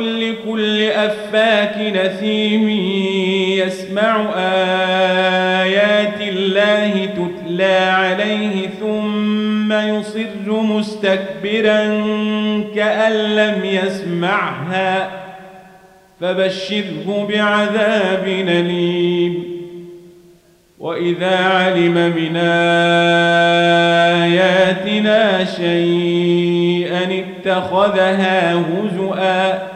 لكل أفاك نثيم يسمع آيات الله تتلى عليه ثم يصر مستكبرا كأن لم يسمعها فبشره بعذاب أليم وإذا علم من آياتنا شيئا اتخذها هزؤا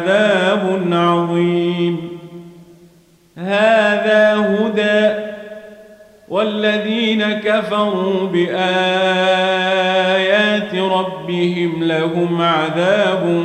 عذاب عظيم. هذا هدى والذين كفروا بآيات ربهم لهم عذاب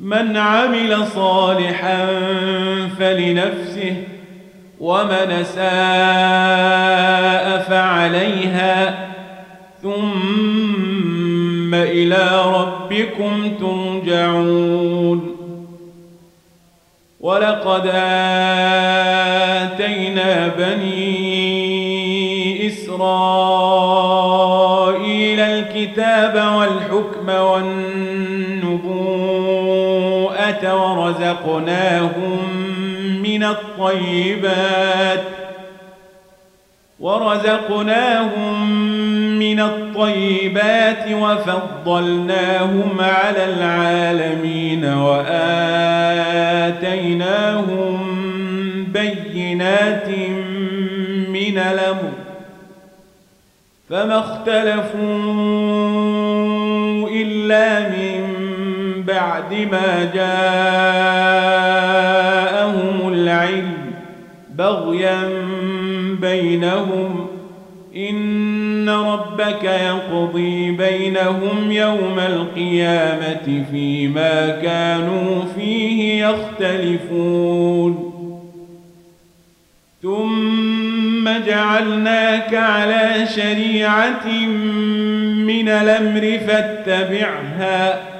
من عمل صالحا فلنفسه ومن ساء فعليها. ثم إلى ربكم ترجعون. ولقد آتينا بني إسرائيل الكتاب والحكم والنبوءة ورزقناهم من الطيبات ورزقناهم من الطيبات وفضلناهم على العالمين وآتيناهم بينات من الأمر فما اختلفوا إلا من بعد ما جاءهم العلم بغيا بينهم إن ربك يقضي بينهم يوم القيامة فيما كانوا فيه يختلفون. ثم جعلناك على شريعة من الأمر فاتبعها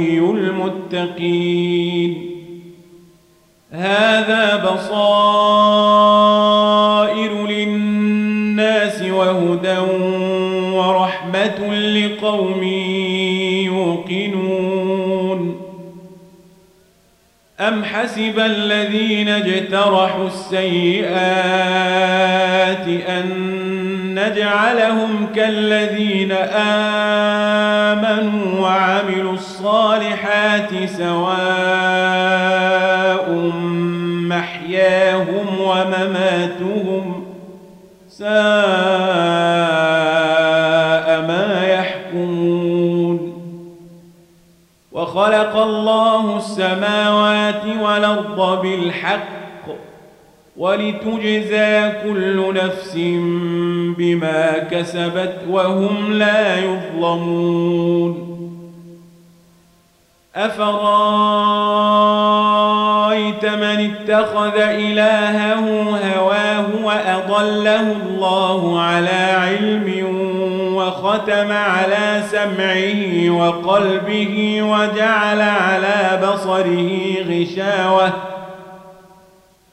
المتقين. هذا بصائر للناس وهدى ورحمة لقوم يوقنون. أم حسب الذين اجترحوا السيئات أن نجعلهم كالذين آمنوا وعملوا الصالحات سواء محياهم ومماتهم ساء ما يحكمون. وخلق الله السماوات والأرض بالحق ولتجزى كل نفس بما كسبت وهم لا يظلمون. أفرأيت من اتخذ إلهه هواه وأضله الله على علم وختم على سمعه وقلبه وجعل على بصره غشاوةً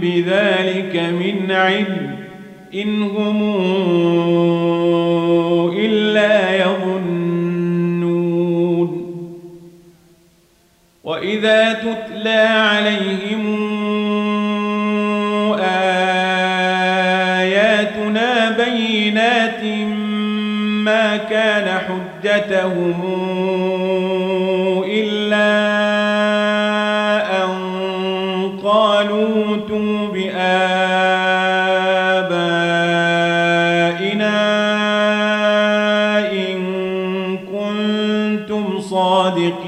بذلك من علم إن هم إلا يظنون. وإذا تتلى عليهم آياتنا بينات ما كان حجتهم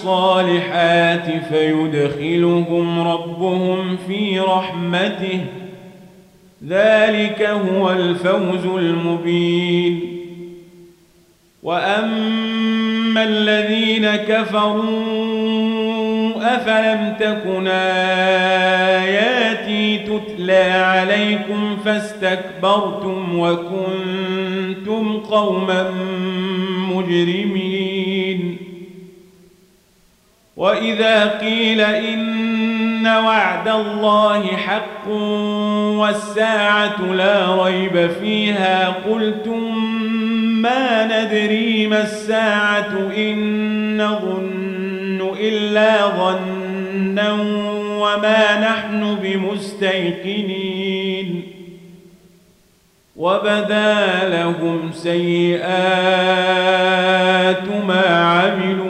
الصالحات فيدخلهم ربهم في رحمته. ذلك هو الفوز المبين. وأما الذين كفروا أفلم تكن آياتي تتلى عليكم فاستكبرتم وكنتم قوما مجرمين؟ وإذا قيل إن وعد الله حق والساعة لا ريب فيها قلتم ما ندري ما الساعة إن نظن إلا ظنا وما نحن بمستيقنين وبدا لهم سيئات ما عملوا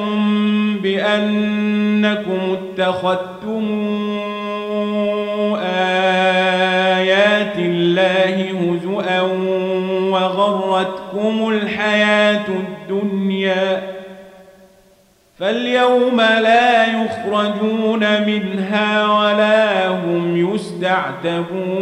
بأنكم اتخذتم آيات الله هزؤا وغرتكم الحياة الدنيا فاليوم لا يخرجون منها ولا هم يستعتبون